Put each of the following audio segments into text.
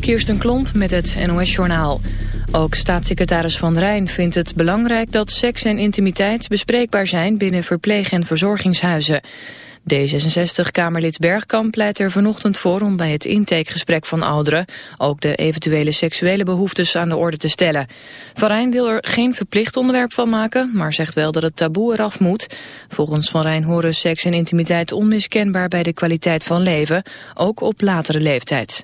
Kirsten Klomp met het NOS-journaal. Ook staatssecretaris Van Rijn vindt het belangrijk dat seks en intimiteit bespreekbaar zijn binnen verpleeg- en verzorgingshuizen. D66-Kamerlid Bergkamp pleit er vanochtend voor om bij het intakegesprek van ouderen ook de eventuele seksuele behoeftes aan de orde te stellen. Van Rijn wil er geen verplicht onderwerp van maken, maar zegt wel dat het taboe eraf moet. Volgens Van Rijn horen seks en intimiteit onmiskenbaar bij de kwaliteit van leven, ook op latere leeftijd.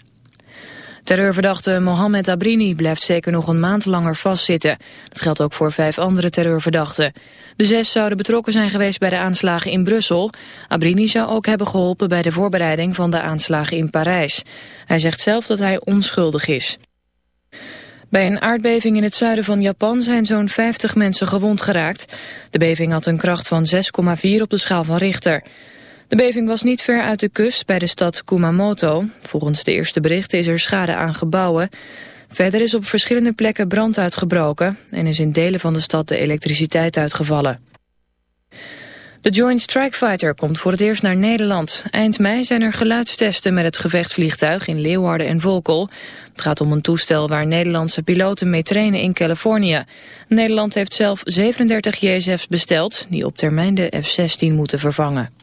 Terreurverdachte Mohamed Abrini blijft zeker nog een maand langer vastzitten. Dat geldt ook voor vijf andere terreurverdachten. De zes zouden betrokken zijn geweest bij de aanslagen in Brussel. Abrini zou ook hebben geholpen bij de voorbereiding van de aanslagen in Parijs. Hij zegt zelf dat hij onschuldig is. Bij een aardbeving in het zuiden van Japan zijn zo'n 50 mensen gewond geraakt. De beving had een kracht van 6,4 op de schaal van Richter. De beving was niet ver uit de kust bij de stad Kumamoto. Volgens de eerste berichten is er schade aan gebouwen. Verder is op verschillende plekken brand uitgebroken... en is in delen van de stad de elektriciteit uitgevallen. De Joint Strike Fighter komt voor het eerst naar Nederland. Eind mei zijn er geluidstesten met het gevechtsvliegtuig in Leeuwarden en Volkel. Het gaat om een toestel waar Nederlandse piloten mee trainen in Californië. Nederland heeft zelf 37 JSF's besteld... die op termijn de F-16 moeten vervangen.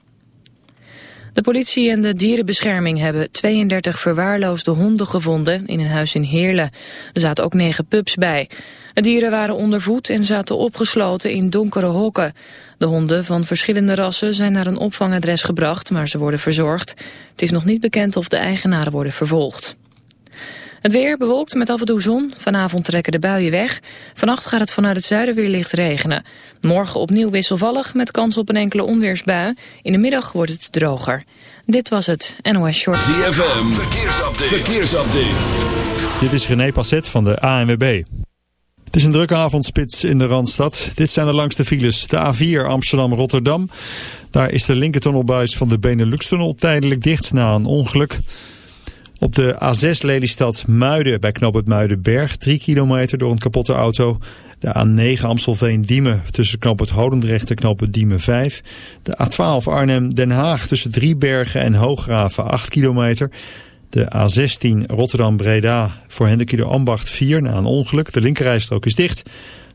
De politie en de dierenbescherming hebben 32 verwaarloosde honden gevonden in een huis in Heerlen. Er zaten ook negen pups bij. De dieren waren ondervoed en zaten opgesloten in donkere hokken. De honden van verschillende rassen zijn naar een opvangadres gebracht, maar ze worden verzorgd. Het is nog niet bekend of de eigenaren worden vervolgd. Het weer bewolkt met af en toe zon. Vanavond trekken de buien weg. Vannacht gaat het vanuit het zuiden weer licht regenen. Morgen opnieuw wisselvallig met kans op een enkele onweersbui. In de middag wordt het droger. Dit was het NOS Short. ZFM, verkeersupdate. verkeersupdate. Dit is René Passet van de ANWB. Het is een drukke avondspits in de Randstad. Dit zijn de langste files. De A4 Amsterdam-Rotterdam. Daar is de linkertunnelbuis van de Benelux-tunnel tijdelijk dicht na een ongeluk. Op de A6 Lelystad Muiden bij knooppunt Muidenberg 3 kilometer door een kapotte auto. De A9 Amstelveen-Diemen tussen knooppunt Hodendrecht en knooppunt Diemen 5. De A12 Arnhem-Den Haag tussen Driebergen en Hoograven 8 kilometer. De A16 Rotterdam-Breda voor Hendekido Ambacht 4 na een ongeluk. De linkerrijstrook is dicht.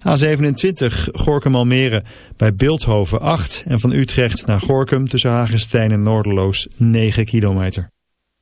A27 Gorkum-Almere bij Beeldhoven 8 en van Utrecht naar Gorkum tussen Hagenstein en Noorderloos 9 kilometer.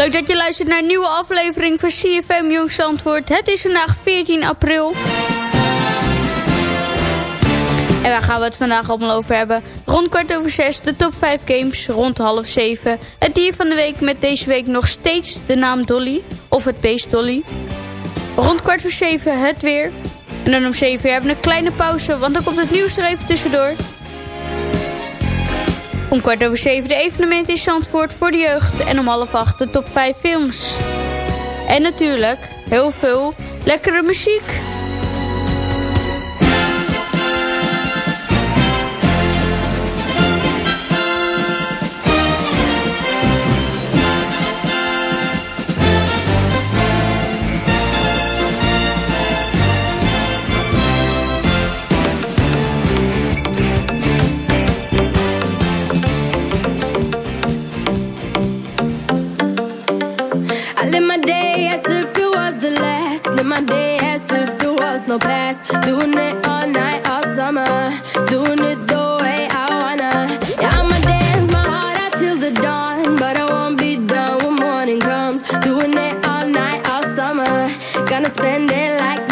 Leuk dat je luistert naar een nieuwe aflevering van CFM Jong Zandvoort. Het is vandaag 14 april. En waar gaan we het vandaag allemaal over hebben? Rond kwart over zes de top 5 games. Rond half zeven het dier van de week met deze week nog steeds de naam Dolly. Of het beest Dolly. Rond kwart voor zeven het weer. En dan om zeven hebben we een kleine pauze, want dan komt het nieuws er even tussendoor. Om kwart over zeven de evenement in Zandvoort voor de jeugd. En om half acht de top 5 films. En natuurlijk heel veel lekkere muziek. gonna spend it like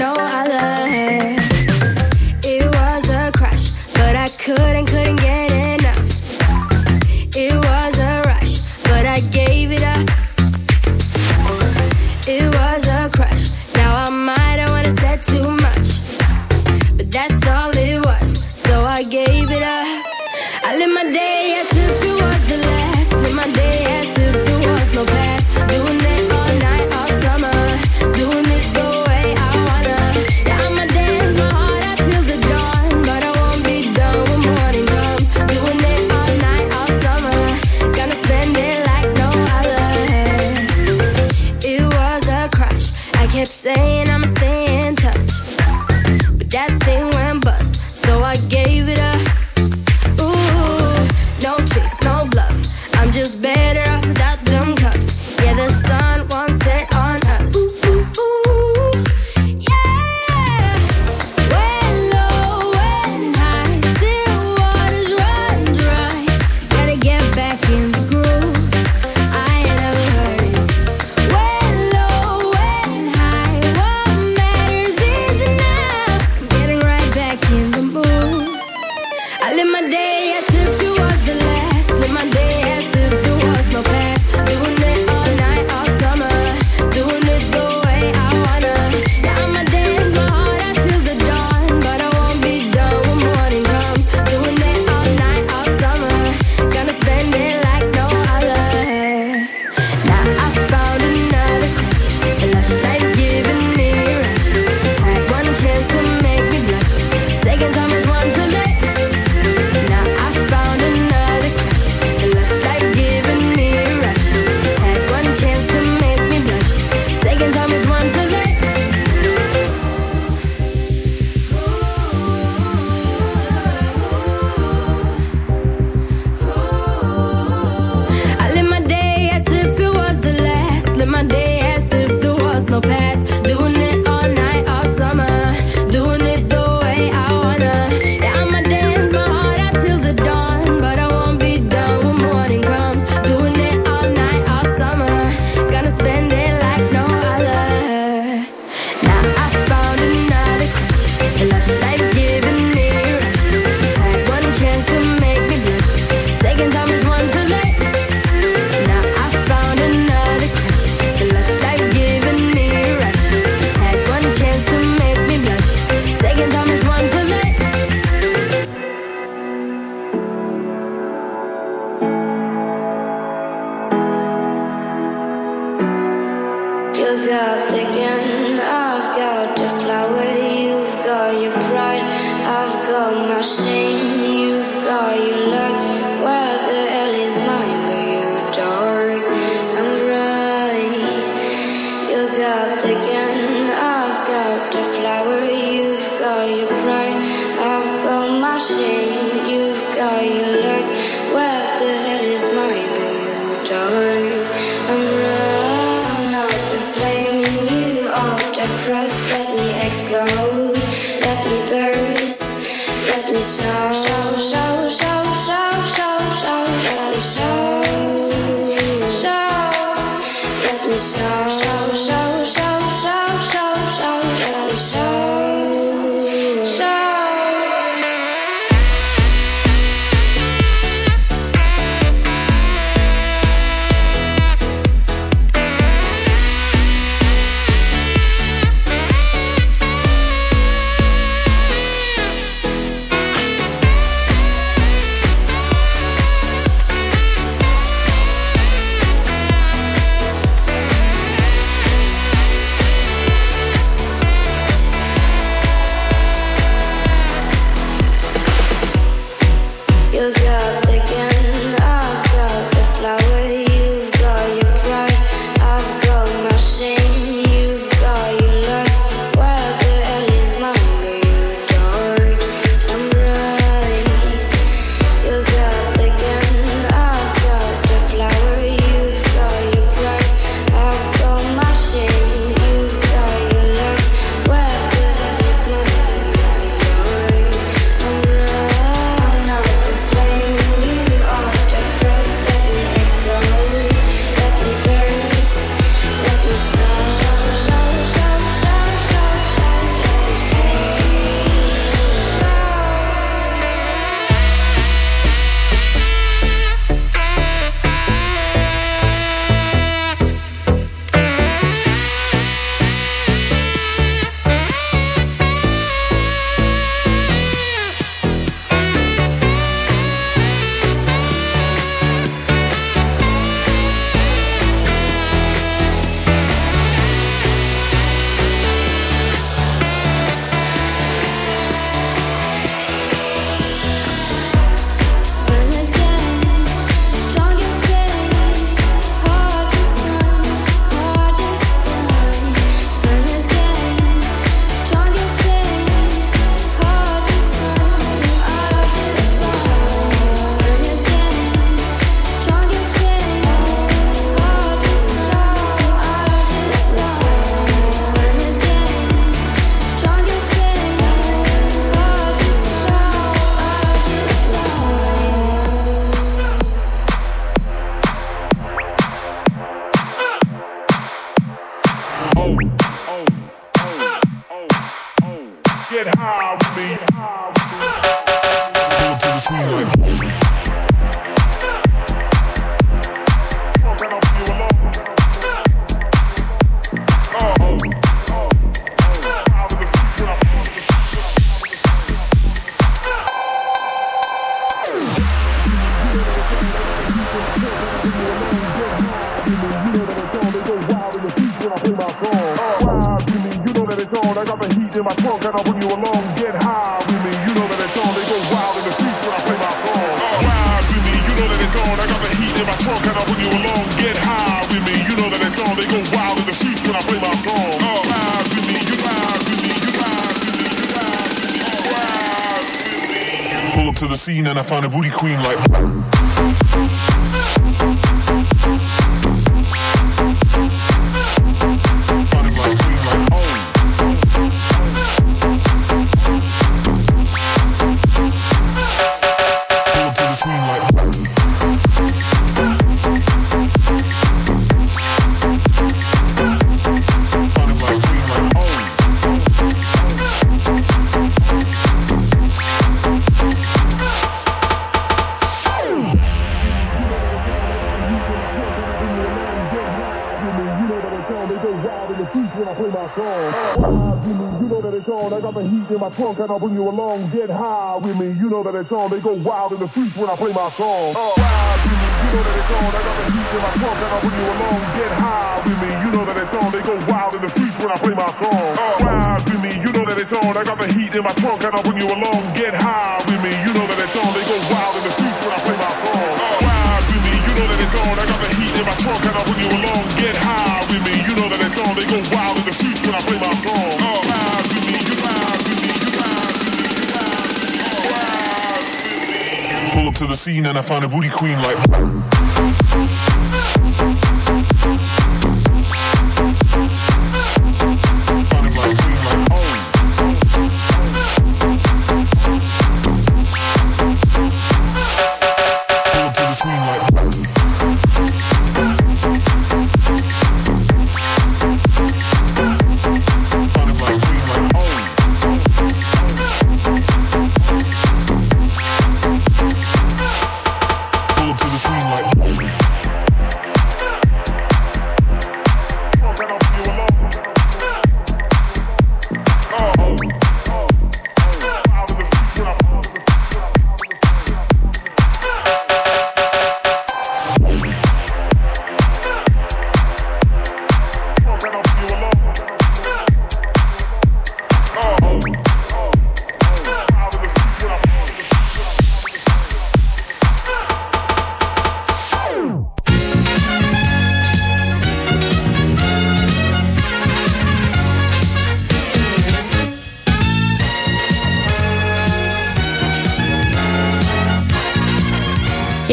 in my trunk and I'll bring you along. Get high with me, you know that it's on. They go wild in the streets when I play my song. Oh. Ride with me, you know that it's on. I got the heat in my trunk and I'll bring you along. Get high with me, you know that it's on. They go wild in the streets when I play my song. Oh. Ride with me, you know that it's on. I got the heat in my trunk and I'll bring you along. Get high with me, you know that it's on. They go wild in the streets when I play my song. Oh. Ride with me, you know that it's on. I got the heat in my trunk and I'll bring you along. Get high with me, you know that it's on. They go wild in the streets when I play my song. Ride with me, you to the scene and I find a booty queen like.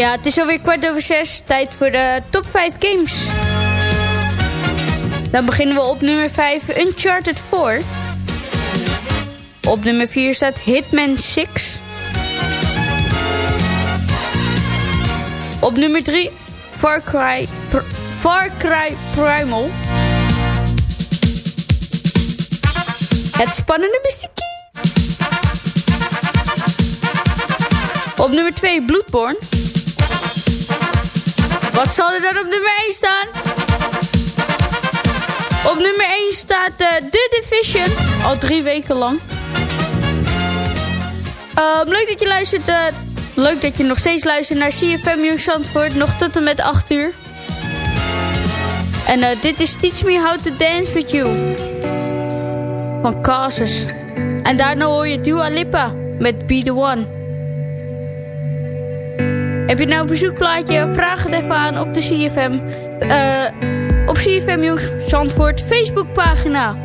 Ja, het is alweer kwart over zes. Tijd voor de top 5 games. Dan beginnen we op nummer 5, Uncharted 4. Op nummer 4 staat Hitman 6. Op nummer 3, Far Cry, Far Cry Primal. Het spannende muziekje. Op nummer 2, Bloodborne. Wat zal er dan op nummer 1 staan? Op nummer 1 staat uh, The Division. Al drie weken lang. Ehm, leuk dat je luistert. eh, leuk dat je nog steeds luistert naar CFM Jong Zandvoort. Nog tot en met 8 uur. En eh, dit is Teach Me How to Dance With You. Van Casus. En daarna hoor je Dua Lipa met Be The One. Heb je nou een verzoekplaatje? Vraag het even aan op de CFM. eh, op CFM Jong Zandvoort Facebookpagina.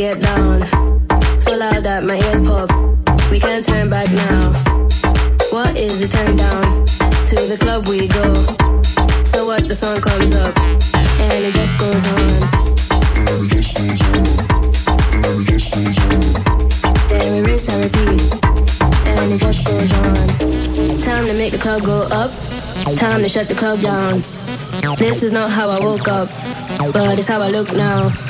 Get down. So loud that my ears pop. We can't turn back now. What is the turn down? To the club we go. So what the song comes up and it just goes on. Then we rinse and repeat, and it just goes on. Time to make the club go up. Time to shut the club down. This is not how I woke up, but it's how I look now.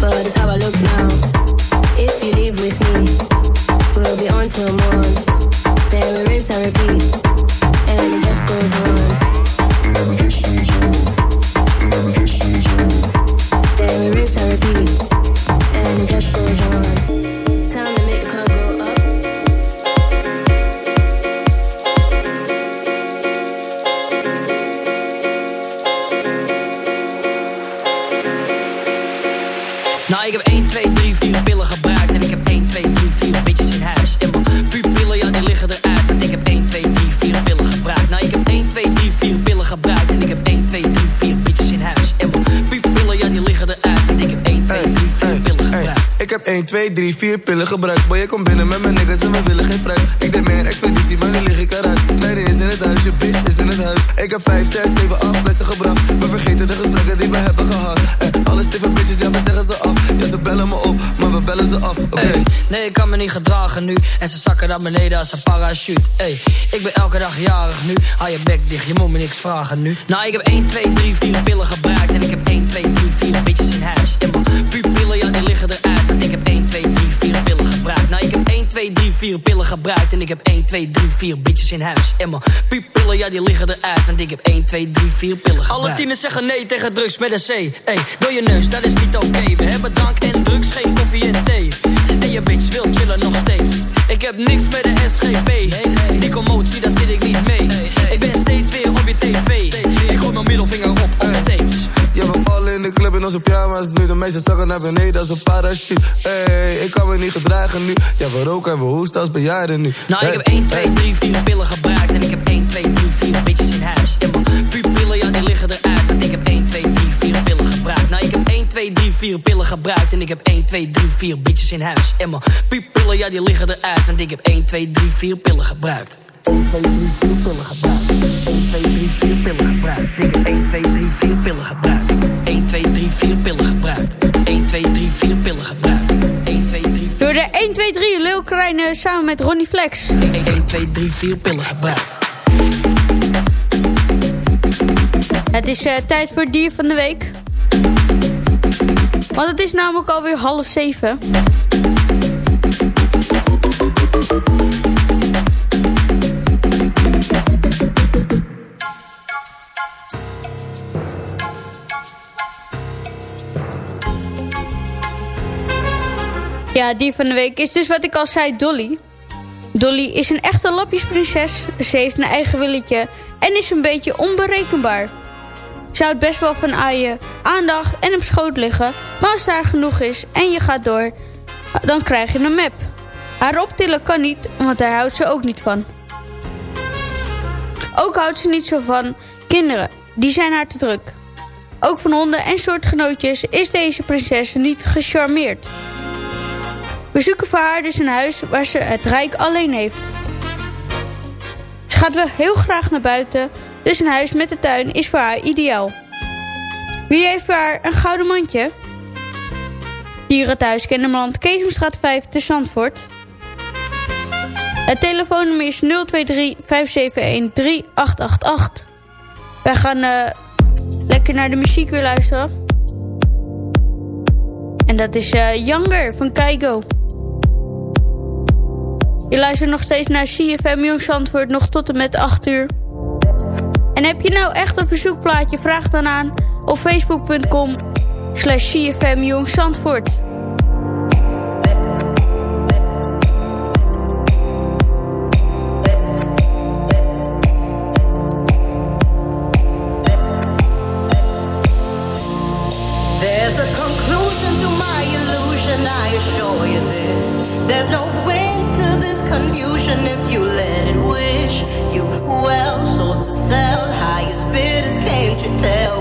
but it's how I look now. If you leave with me, we'll be on till morn. Naar beneden als een parachute. Hey, ik ben elke dag jarig nu. Hou je bek dicht, je moet me niks vragen nu. Nou, ik heb 1, 2, 3, 4 pillen gebruikt. En ik heb 1, 2, 3, 4 bitches in huis. En mijn pupillen, ja, die liggen eruit. Want ik heb 1, 2, 3, 4 pillen gebruikt. Nou, ik heb 1, 2, 3, 4 pillen gebruikt. En ik heb 1, 2, 3, 4 bitches in huis. En mijn pupillen, ja, die liggen eruit. Want ik heb 1, 2, 3, 4 pillen gebruikt. Alle tieners zeggen nee tegen drugs met een C. Hey, door je neus, dat is niet oké. We hebben drank en drugs, geen koffie en thee. En je bitch wil heb niks met de SGP. Die commotie, daar zit ik niet mee. Ik ben steeds weer op je tv. Ik gooi mijn middelvinger op, op steeds. Ja, we vallen in de club in onze pyjama's nu. De meeste zakken naar beneden als een parachute. Hey, ik kan me niet gedragen nu. Ja, we roken en we hoesten als bejaarden nu. Nou, ik heb 1, 2, hey. 3, 4 pillen gebruikt. En ik heb 1, 2, 3, 4 bitches in huis. En mijn 2, 3, 4 pillen gebruikt. En ik heb 1, 2, 3, 4 bitches in huis. En mijn pupillen, ja, die liggen eruit. Want ik heb 1, 2, 3, 4 pillen gebruikt. 1, 2, 3, 4 pillen gebruikt. 1, 2, 3, 4 pillen gebruikt. Ik heb 1, 2, 3, 4 pillen gebruikt. 1, 2, 3, 4 pillen gebruikt. 1, 2, 3, 4 pillen gebruikt. 1, 2, 3, 4 Door de 1, 2, 3 Leeuw Krijnen samen met Ronnie Flex. 1, 1, 2, 3, 4 pillen gebruikt. Het is eh, tijd voor het dier van de week. Want het is namelijk alweer half zeven. Ja, dier van de week is dus wat ik al zei, Dolly. Dolly is een echte lapjesprinses, ze heeft een eigen willetje en is een beetje onberekenbaar. Ze houdt best wel van aaien, aandacht en op schoot liggen, maar als daar genoeg is en je gaat door, dan krijg je een map. Haar optillen kan niet, want daar houdt ze ook niet van. Ook houdt ze niet zo van kinderen, die zijn haar te druk. Ook van honden en soortgenootjes is deze prinses niet gecharmeerd. We zoeken voor haar dus een huis waar ze het rijk alleen heeft. Ze gaat wel heel graag naar buiten, dus een huis met een tuin is voor haar ideaal. Wie heeft voor haar een gouden mandje? Dierenthuis Kennemerland, Keesomstraat 5 te Zandvoort. Het telefoonnummer is 023 571 3888. Wij gaan eh, lekker naar de muziek weer luisteren. En dat is eh, Younger van Keigo. Je luistert nog steeds naar CFM Jong Zandvoort nog tot en met 8 uur. En heb je nou echt een verzoekplaatje, vraag dan aan op facebook.com slash.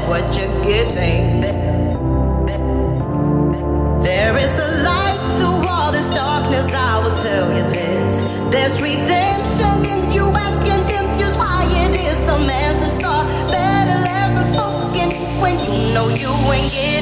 What you're getting. There is a light to all this darkness, I will tell you this. There's redemption in you asking why it is some answers are better left unspoken when you know you ain't getting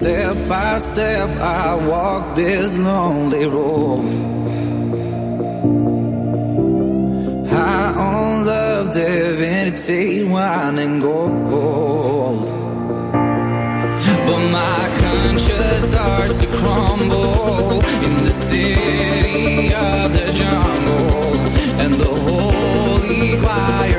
Step by step, I walk this lonely road. High on love, divinity, wine, and gold. But my conscience starts to crumble in the city of the jungle, and the holy quiet.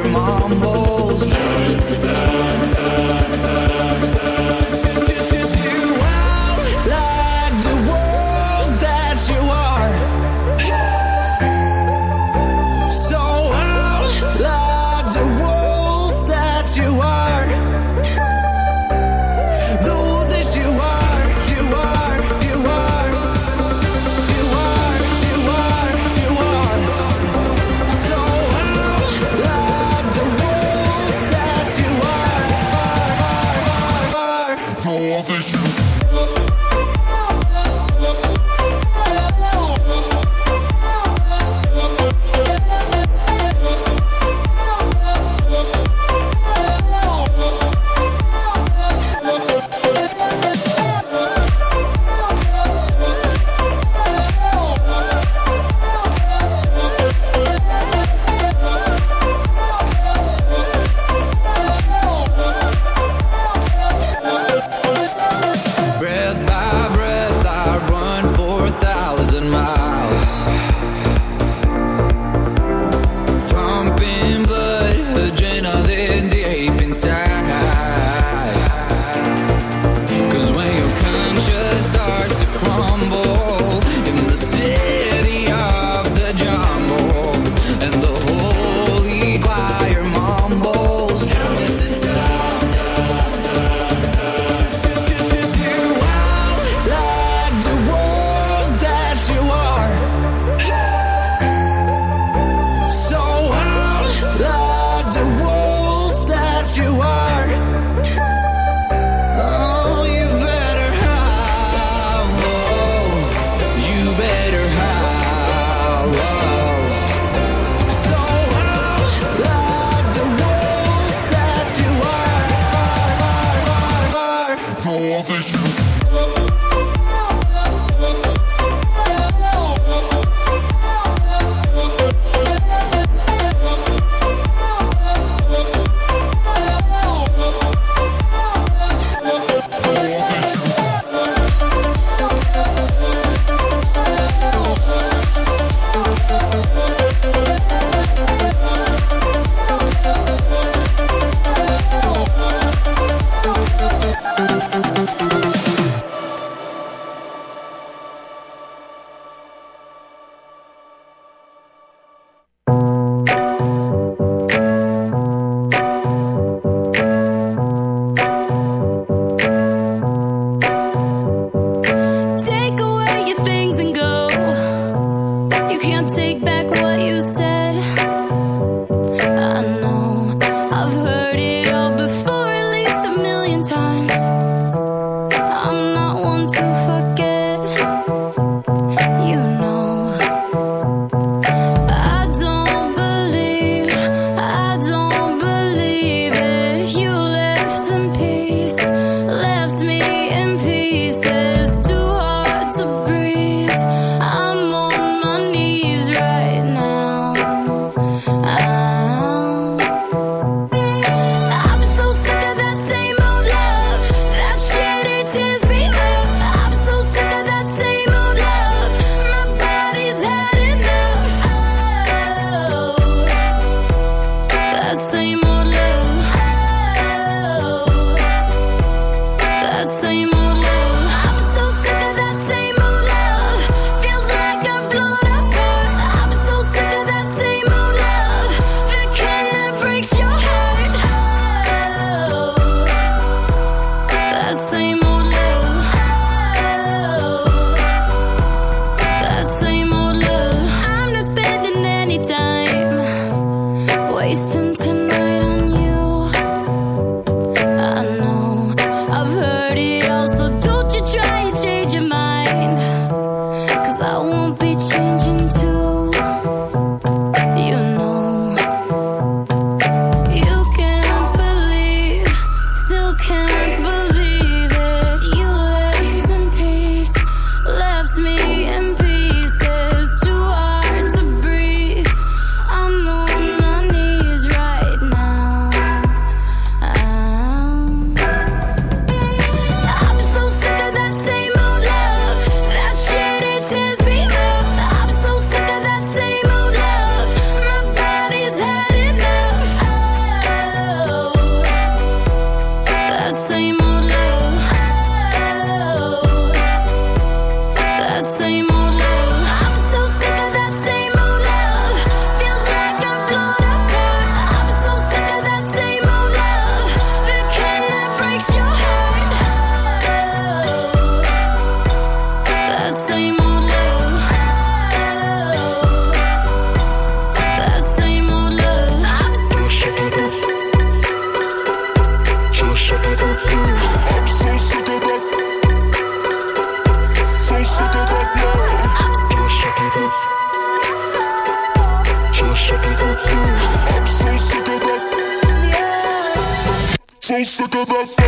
the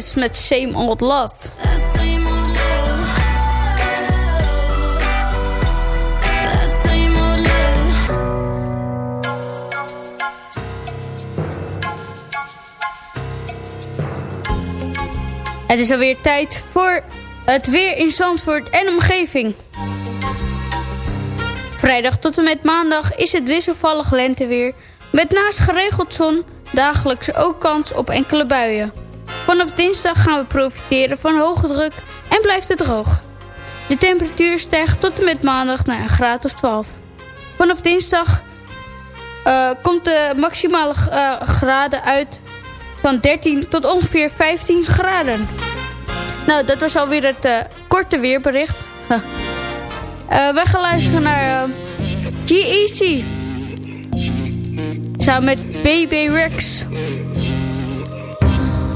Met same old love. Het is alweer tijd voor het weer in Zandvoort en omgeving. Vrijdag tot en met maandag is het wisselvallig lenteweer... met naast geregeld zon dagelijks ook kans op enkele buien. Vanaf dinsdag gaan we profiteren van hoge druk en blijft het droog. De temperatuur stijgt tot en met maandag naar een graad of 12. Vanaf dinsdag eh, komt de maximale eh, graden uit van 13 tot ongeveer 15 graden. Nou, dat was alweer het eh, korte weerbericht. Huh. Wij gaan luisteren naar G-Eazy. Samen met BB Rex.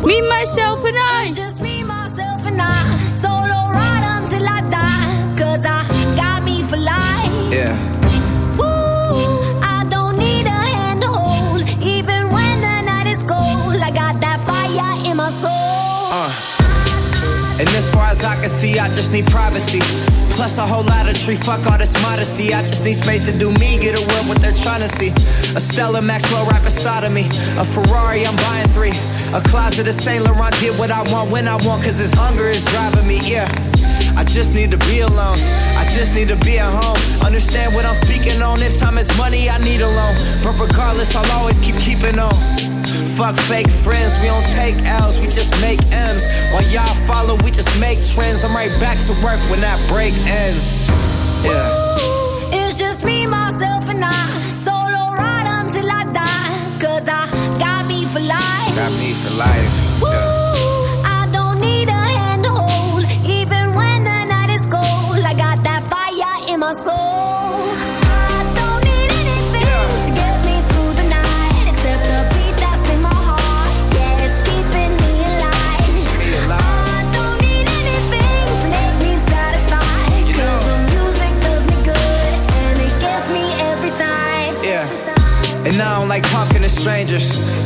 Me, myself and I. It's just me, myself and I. Solo ride until I die. Cause I got me for life. Yeah. Ooh, I don't need a hand to hold. Even when the night is cold. I got that fire in my soul. Uh. And as far as I can see, I just need privacy. Plus a whole lot of tree, fuck all this modesty. I just need space to do me, get away what they're trying to see. A Stella Maxwell right beside of me. A Ferrari, I'm buying three. A closet of Saint Laurent, get what I want when I want, cause this hunger is driving me, yeah. I just need to be alone. I just need to be at home. Understand what I'm speaking on. If time is money, I need a loan. But regardless, I'll always keep keeping on. Fuck fake friends, we don't take L's, we just make M's. While y'all follow, we just make trends. I'm right back to work when that break ends. Yeah. It's just me, myself, Got me for life. Yeah. I don't need a hand to hold. Even when the night is cold. I got that fire in my soul. I don't need anything to get me through the night. Except the beat that's in my heart. Yeah, it's keeping me alive. I don't need anything to make me satisfied. Cause the music does me good. And it gets me every time. Yeah. And I don't like talking to strangers.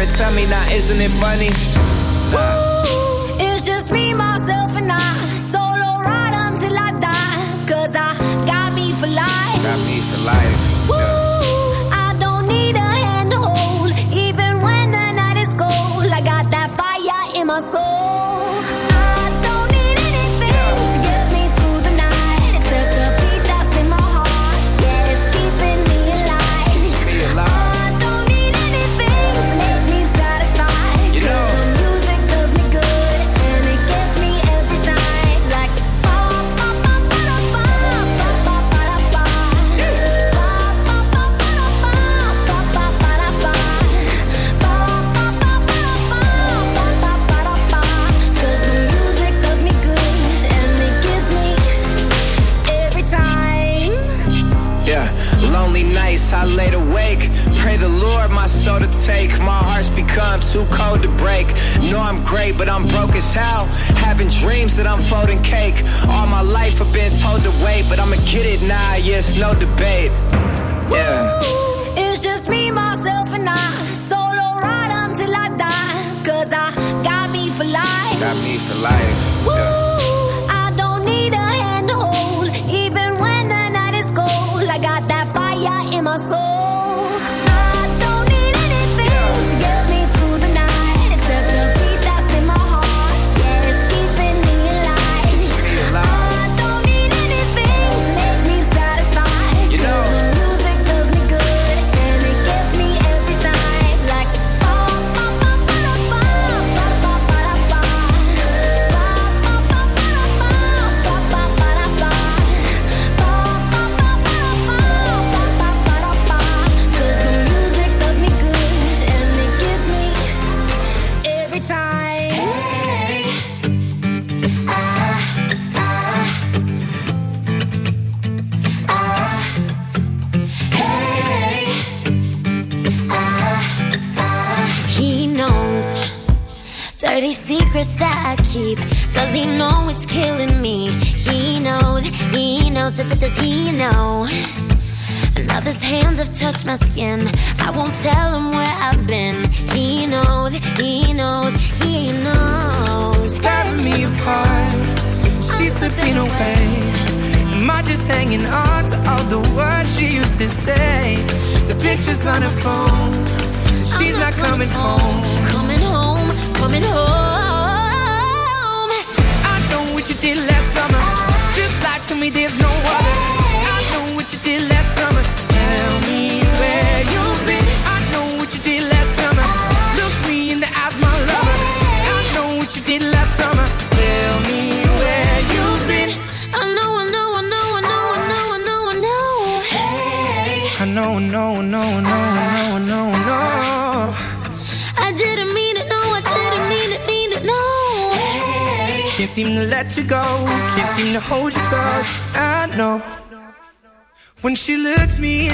it. Tell me now, isn't it funny? Ooh, it's just me, myself, and I. Solo ride until I die. Cause I got me for life. Got me for life. Ooh, I don't need take. My heart's become too cold to break. Know I'm great, but I'm broke as hell. Having dreams that I'm folding cake. All my life I've been told to wait, but I'ma get it now. Yes, no debate. Yeah. It's just me, myself, and I. Solo ride until I die. Cause I got me for life. Got me for life. Yeah. I don't need a hand to hold. Even when the night is cold. I got that fire in my soul.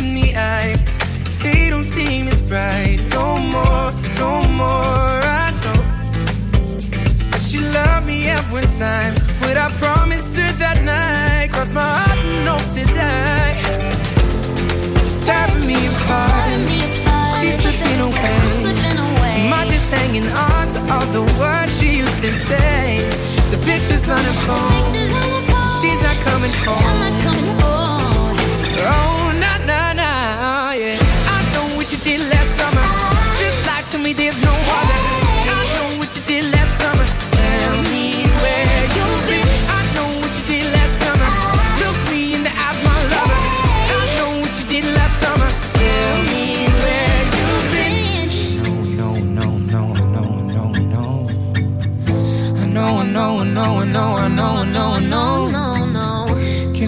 in the eyes. They don't seem as bright no more, no more. I know that she loved me at one time, but I promised her that night. Crossed my heart and hope to die. Stabbing me apart. She's slipping away. Am I just hanging on to all the words she used to say? The pictures on her phone. She's not coming home. I'm not coming home. Oh lucky last summer.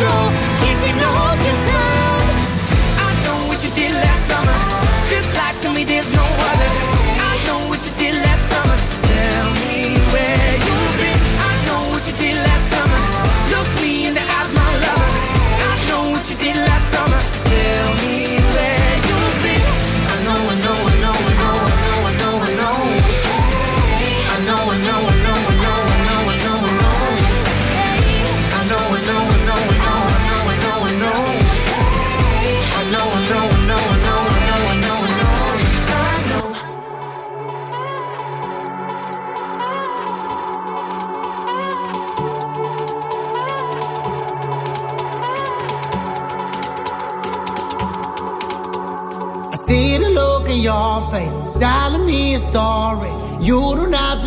go.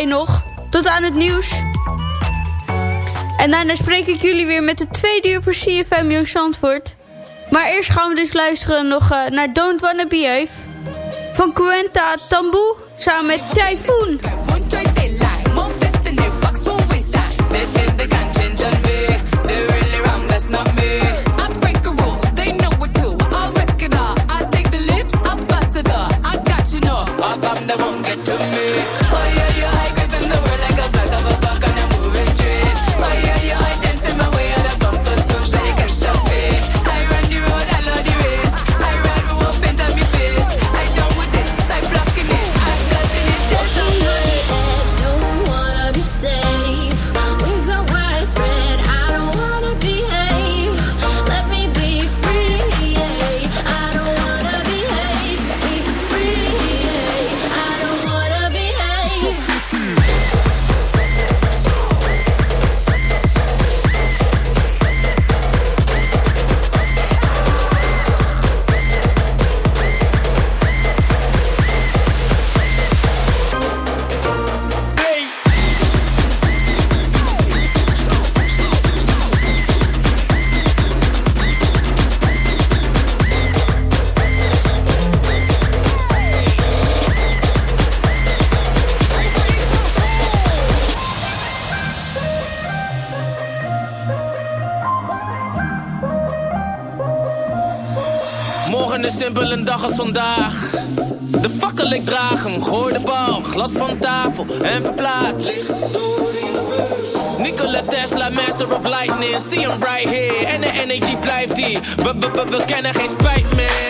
En nog. Tot aan het nieuws. En daarna spreek ik jullie weer met de tweede uur voor CFM Jong Zandvoort. Maar eerst gaan we dus luisteren nog eh, naar Don't Wanna Behave. Van Quenta Tambu samen met Typhoon. De fakkel, ik draag hem. Gooi de bal, glas van tafel en verplaats. Nikola Tesla, master of lightning. See him right here. En de energy blijft die. We, we, we, we kennen geen spijt meer.